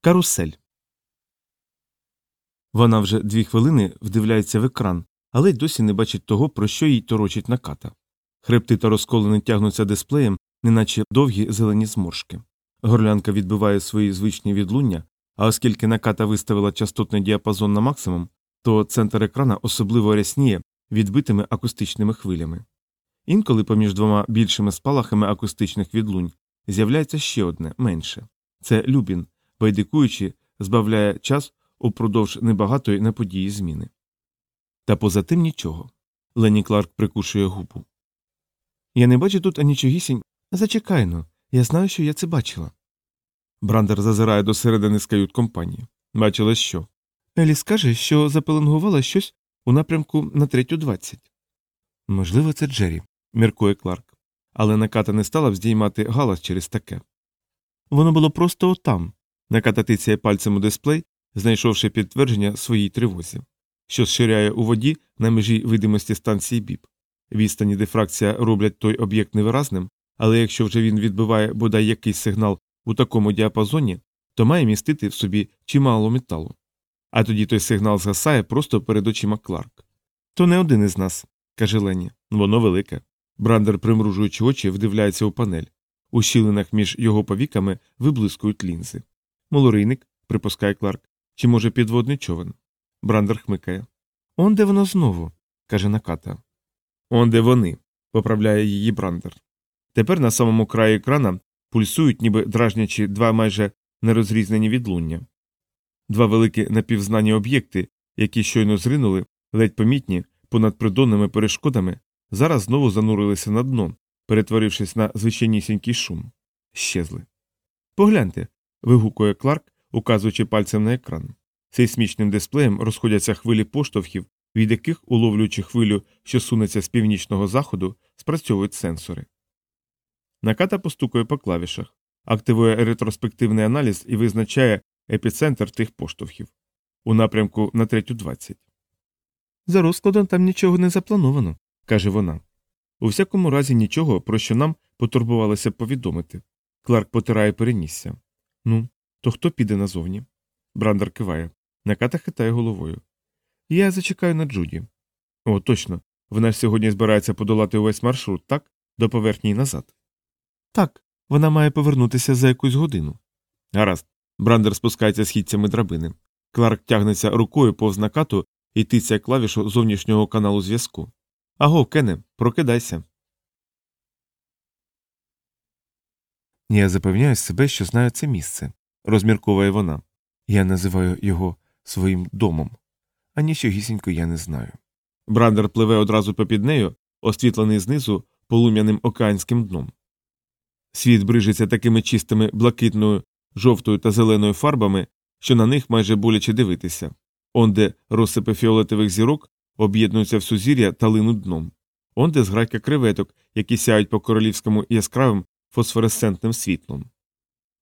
Карусель. Вона вже дві хвилини вдивляється в екран, але й досі не бачить того, про що їй торочить наката. Хребти та розколини тягнуться дисплеєм, неначе довгі зелені зморшки. Горлянка відбиває свої звичні відлуння, а оскільки наката виставила частотний діапазон на максимум, то центр екрана особливо рясніє відбитими акустичними хвилями. Інколи поміж двома більшими спалахами акустичних відлунь з'являється ще одне менше це Любін, байдикуючи, збавляє час упродовж небагатої на події зміни. Та поза тим нічого. Лені Кларк прикушує губу. Я не бачу тут анічогісінь. Зачекай но, я знаю, що я це бачила. Брандер зазирає до середини з кают компанії. Бачила що? Елі скаже, що запеленгувала щось у напрямку на третю двадцять. Можливо, це Джері, міркує Кларк. Але наката не стала б здіймати галас через таке. Воно було просто отам. Наката тицяє пальцем у дисплей, знайшовши підтвердження своїй тривозі, що зширяє у воді на межі видимості станції біп. Відстані дифракція роблять той об'єкт невиразним, але якщо вже він відбиває бодай якийсь сигнал у такому діапазоні, то має містити в собі чимало металу. А тоді той сигнал згасає просто перед очима Кларк. То не один із нас, каже Лені. Воно велике. Брандер, примружуючи очі, вдивляється у панель. У щілинах між його повіками виблискують лінзи. Молорийник, припускає Кларк, чи може підводний човен. Брандер хмикає. Он де воно знову, каже Наката. Он де вони, поправляє її Брандер. Тепер на самому краї екрана пульсують, ніби дражнячи два майже нерозрізнені відлуння. Два великі напівзнані об'єкти, які щойно зринули, ледь помітні, понад придонними перешкодами, зараз знову занурилися на дно, перетворившись на звичайнісінький шум. Щезли. Погляньте. Вигукує Кларк, указуючи пальцем на екран. Сейсмічним дисплеєм розходяться хвилі поштовхів, від яких, уловлюючи хвилю, що сунеться з північного заходу, спрацьовують сенсори. Наката постукує по клавішах, активує ретроспективний аналіз і визначає епіцентр тих поштовхів у напрямку на третю двадцять. За розкладом там нічого не заплановано, каже вона. У всякому разі нічого, про що нам потурбувалося повідомити. Кларк потирає перенісся. Ну, то хто піде назовні? Брандер киває. Наката хитає головою. Я зачекаю на Джуді. О, точно. Вона ж сьогодні збирається подолати увесь маршрут, так? До поверхні й назад. Так, вона має повернутися за якусь годину. Гаразд. Брандер спускається східцями драбини. Кларк тягнеться рукою повз накату і тицяє клавішу зовнішнього каналу зв'язку. Аго, Кене, прокидайся. Я запевняю себе, що знаю це місце, розмірковує вона. Я називаю його своїм домом, а нічогісінько я не знаю. Брандер пливе одразу попід нею, освітлений знизу полум'яним океанським дном. Світ брижиться такими чистими блакитною, жовтою та зеленою фарбами, що на них майже боляче дивитися, онде розсипи фіолетових зірок об'єднуються в сузір'я та линуть дном, онде зграйка креветок, які сяють по королівському яскравим фосфоресцентним світлом.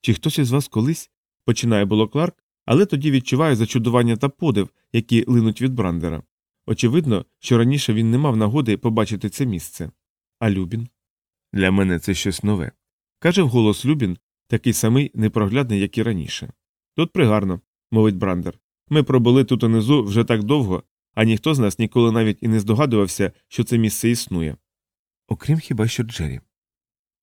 Чи хтось із вас колись починає було Кларк, але тоді відчуває зачудування та подив, які линуть від Брандера. Очевидно, що раніше він не мав нагоди побачити це місце. А Любін? Для мене це щось нове. каже вголос Любін, такий самий непроглядний, як і раніше. Тут пригарно, мовить Брандер. Ми пробули тут унизу вже так довго, а ніхто з нас ніколи навіть і не здогадувався, що це місце існує. Окрім хіба що Джері.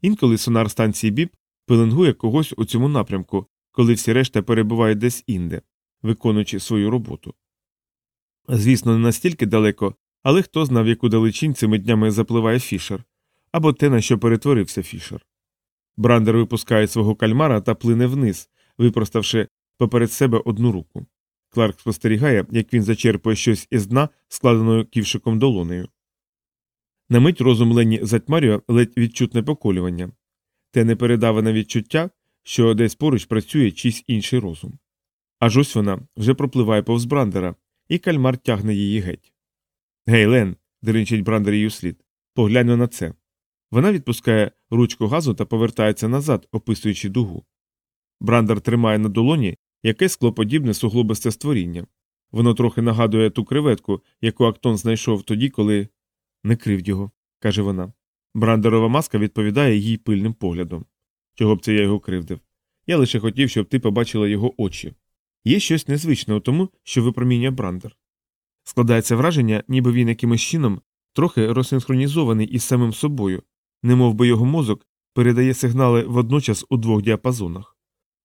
Інколи сонар станції Біб пеленгує когось у цьому напрямку, коли всі решта перебувають десь інде, виконуючи свою роботу. Звісно, не настільки далеко, але хто знав, яку далечінь цими днями запливає фішер, або те, на що перетворився фішер. Брандер випускає свого кальмара та плине вниз, випроставши поперед себе одну руку. Кларк спостерігає, як він зачерпує щось із дна, складеною ківшиком долонею. На мить розум Лені затьмарює ледь відчутне поколювання, те непередаване відчуття, що десь поруч працює чийсь інший розум. Аж ось вона вже пропливає повз Брандера, і кальмар тягне її геть. Гей, Лен, деренчить Брандер її слід, поглянь на це. Вона відпускає ручку газу та повертається назад, описуючи дугу. Брандер тримає на долоні якесь склоподібне суглобисте створіння. Воно трохи нагадує ту креветку, яку Актон знайшов тоді, коли. Не кривдь його, каже вона. Брандерова маска відповідає їй пильним поглядом. Чого б це я його кривдив? Я лише хотів, щоб ти побачила його очі. Є щось незвичне у тому, що випромінює Брандер. Складається враження, ніби він якимось чином трохи розсинхронізований із самим собою, немов би його мозок передає сигнали водночас у двох діапазонах.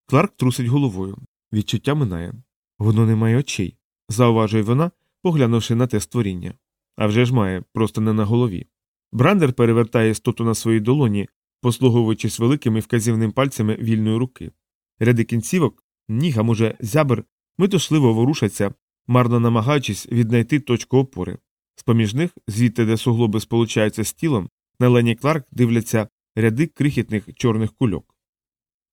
Кларк трусить головою. Відчуття минає. Воно не має очей, зауважує вона, поглянувши на те створіння. А вже ж має, просто не на голові. Брандер перевертає істоту на своїй долоні, послуговуючись великими вказівним пальцями вільної руки. Ряди кінцівок, ніг, а може, зябр, метушливо ворушаться, марно намагаючись віднайти точку опори. З поміж них, звідти, де суглоби сполучаються з тілом, на Лені Кларк дивляться ряди крихітних чорних кульок.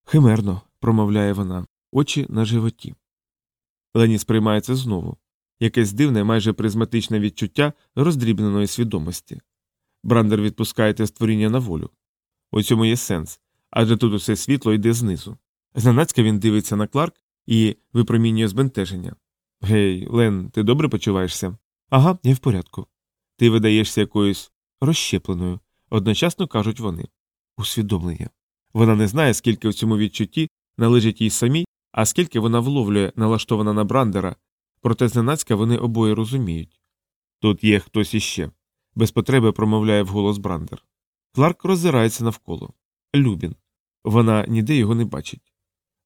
Химерно, промовляє вона, очі на животі. Лені сприймається знову якесь дивне, майже призматичне відчуття роздрібненої свідомості. Брандер відпускає те створіння на волю. У цьому є сенс, адже тут усе світло йде знизу. Зненацька він дивиться на Кларк і випромінює збентеження. Гей, Лен, ти добре почуваєшся? Ага, я в порядку. Ти видаєшся якоюсь розщепленою, одночасно кажуть вони. Усвідомлення. Вона не знає, скільки в цьому відчутті належить їй самій, а скільки вона вловлює, налаштована на Брандера, проте зненацька вони обоє розуміють. Тут є хтось іще. Без потреби промовляє вголос Брандер. Кларк роззирається навколо. Любін. Вона ніде його не бачить.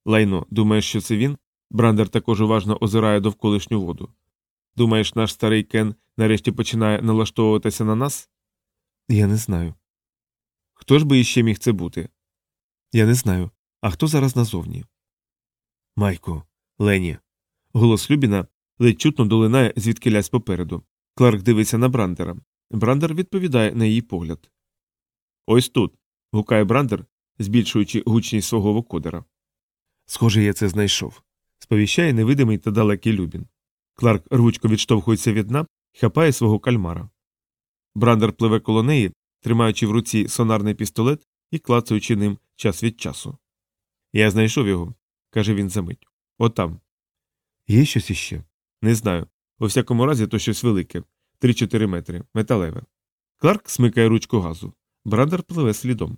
Лайно, думаєш, що це він? Брандер також уважно озирає довколишню воду. Думаєш, наш старий Кен нарешті починає налаштовуватися на нас? Я не знаю. Хто ж би іще міг це бути? Я не знаю. А хто зараз назовні? Майку, Лені. Голос Любіна ледь чутно долинає звідки лясь попереду. Кларк дивиться на Брандера. Брандер відповідає на її погляд. Ось тут. гукає Брандер, збільшуючи гучність свого вокодера. Схоже, я це знайшов. сповіщає невидимий та далекий Любін. Кларк рвучко відштовхується від дна хапає свого кальмара. Брандер пливе коло неї, тримаючи в руці сонарний пістолет і клацаючи ним час від часу. Я знайшов його, каже він за мить. Отам. Є щось іще? Не знаю. У всякому разі, то щось велике 3-4 метри, металеве. Кларк смикає ручку газу. Брандер пливе слідом.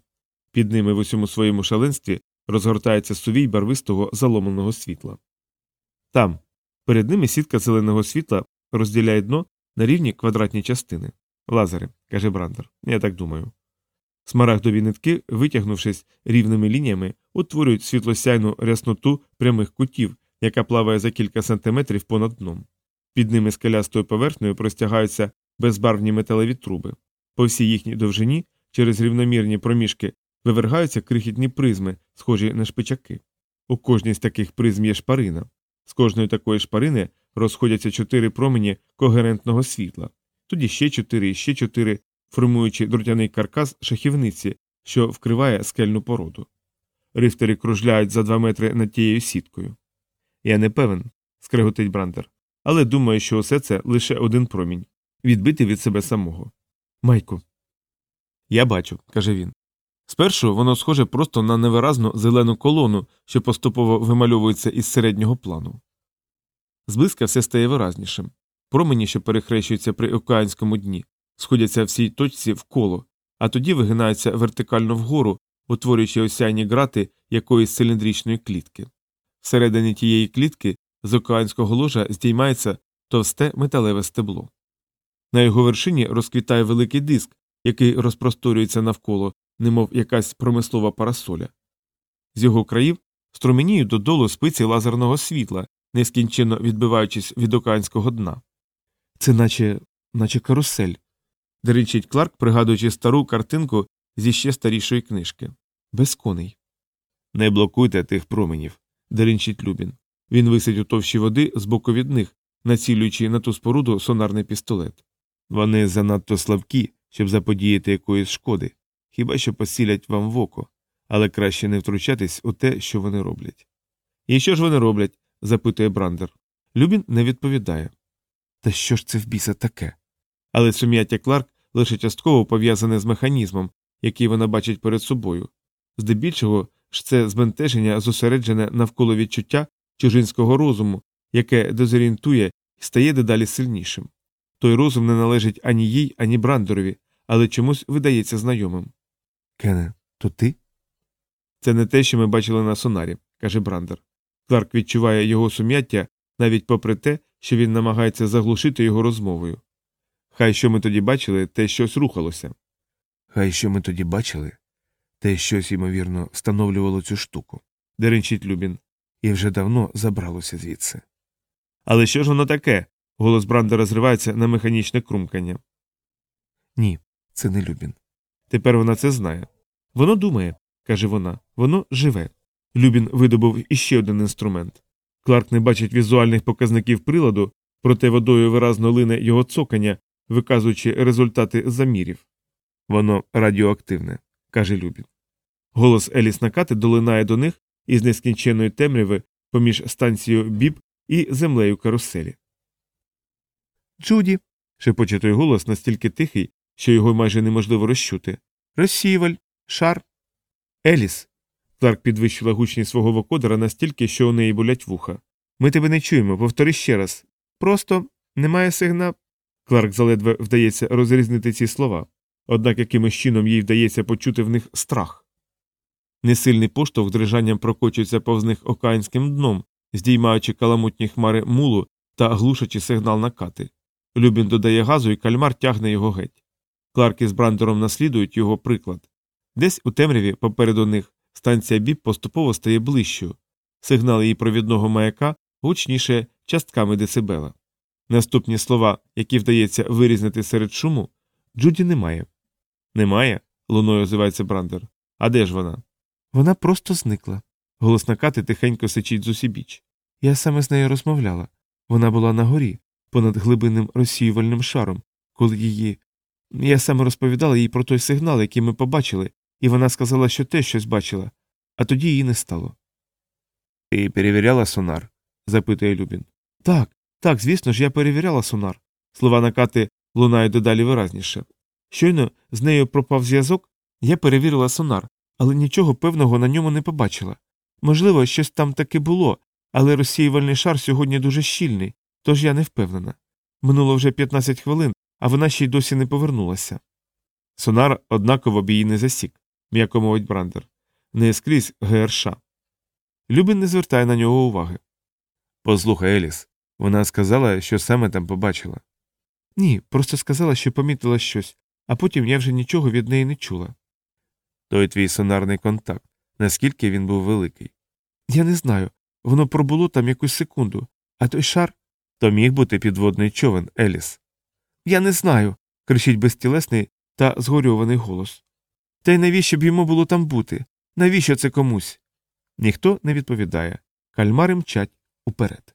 Під ними в усьому своєму шаленстві розгортається сувій барвистого заломленого світла. Там, перед ними сітка зеленого світла розділяє дно на рівні квадратні частини. Лазери, каже Брандер, я так думаю. Смарагдові нитки, витягнувшись рівними лініями, утворюють світлосяйну рясноту прямих кутів, яка плаває за кілька сантиметрів понад дном. Під ними скелястою поверхнею простягаються безбарвні металеві труби. По всій їхній довжині, через рівномірні проміжки, вивергаються крихітні призми, схожі на шпичаки. У кожній з таких призм є шпарина. З кожної такої шпарини розходяться чотири промені когерентного світла, тоді ще чотири і ще чотири, формуючи дротяний каркас шахівниці, що вкриває скельну породу. Рифтери кружляють за два метри над тією сіткою. Я не певен, скреготить Брандер, але думаю, що усе це лише один промінь, відбитий від себе самого. Майку. Я бачу, каже він. Спершу воно схоже просто на невиразну зелену колону, що поступово вимальовується із середнього плану. Зблизька все стає виразнішим. Промені, що перехрещуються при океанському дні, сходяться в цій точці в коло, а тоді вигинаються вертикально вгору, утворюючи осяйні грати якоїсь циліндричної клітки. Всередині тієї клітки з океанського ложа здіймається товсте металеве стебло. На його вершині розквітає великий диск, який розпросторюється навколо, немов якась промислова парасоля. З його країв струменіють додолу спиці лазерного світла, нескінченно відбиваючись від океанського дна. Це наче наче карусель. деричить Кларк, пригадуючи стару картинку зі ще старішої книжки. Без коней. Не блокуйте тих променів, деринчить Любін. Він висить у товщі води з боку від них, націлюючи на ту споруду сонарний пістолет. Вони занадто слабкі, щоб заподіяти якоїсь шкоди, хіба що посілять вам в око, але краще не втручатись у те, що вони роблять. І що ж вони роблять? запитує Брандер. Любін не відповідає. Та що ж це в біса таке? Але сум'яття Кларк лише частково пов'язане з механізмом, який вона бачить перед собою. Здебільшого ж це збентеження зосереджене навколо відчуття чужинського розуму, яке дезорієнтує і стає дедалі сильнішим. Той розум не належить ані їй, ані Брандерові, але чомусь видається знайомим. Кене, то ти? Це не те, що ми бачили на сонарі, каже Брандер. Кларк відчуває його сум'яття навіть попри те, що він намагається заглушити його розмовою. Хай що ми тоді бачили, те щось рухалося. Хай що ми тоді бачили, те щось, ймовірно, встановлювало цю штуку, деренчить Любін, і вже давно забралося звідси. Але що ж воно таке? Голос Брандера зривається на механічне крумкання. Ні, це не Любін. Тепер вона це знає. Воно думає, каже вона, воно живе. Любін видобув іще один інструмент. Кларк не бачить візуальних показників приладу, проте водою виразно лине його цокання, виказуючи результати замірів. Воно радіоактивне, каже Любін. Голос Еліс Накати долинає до них із нескінченної темряви поміж станцією Біб і землею каруселі. Джуді. шепоче той голос настільки тихий, що його майже неможливо розчути. Розсіюваль, шар. Еліс. Кларк підвищила гучність свого вокодера настільки, що у неї болять вуха. Ми тебе не чуємо, повтори ще раз. Просто немає сигна. Кларк заледве вдається розрізнити ці слова, однак якимось чином їй вдається почути в них страх. Несильний поштовх дрижанням прокочується повз них океанським дном, здіймаючи каламутні хмари мулу та глушачи сигнал накати. Любін додає газу, і кальмар тягне його геть. Кларк із Брандером наслідують його приклад. Десь у темряві попереду них станція Біп поступово стає ближчою. Сигнал її провідного маяка гучніше частками децибела. Наступні слова, які вдається вирізнити серед шуму, Джуді немає. Немає? луною озивається Брандер. А де ж вона? Вона просто зникла. Голос накати тихенько сичить зусібіч. Я саме з нею розмовляла. Вона була на горі, понад глибинним розсіювальним шаром, коли її. Я саме розповідала їй про той сигнал, який ми побачили, і вона сказала, що теж щось бачила, а тоді її не стало. Ти перевіряла сонар? запитує Любін. Так, так, звісно ж, я перевіряла сонар. Слова накати лунають дедалі виразніше. Щойно з нею пропав зв'язок, я перевірила сонар, але нічого певного на ньому не побачила. Можливо, щось там таки було, але розсіювальний шар сьогодні дуже щільний, тож я не впевнена. Минуло вже 15 хвилин, а вона ще й досі не повернулася. Сонар однаково б її не засік, м'яко мовить Брандер. Не скрізь ГРШ. Любін не звертає на нього уваги. Послухай, Еліс, вона сказала, що саме там побачила. Ні, просто сказала, що помітила щось, а потім я вже нічого від неї не чула. Той твій сонарний контакт, наскільки він був великий? Я не знаю. Воно пробуло там якусь секунду, а той шар то міг бути підводний човен, Еліс. Я не знаю. кричить безтілесний та згорюваний голос. Та й навіщо б йому було там бути? Навіщо це комусь? Ніхто не відповідає. Кальмари мчать уперед.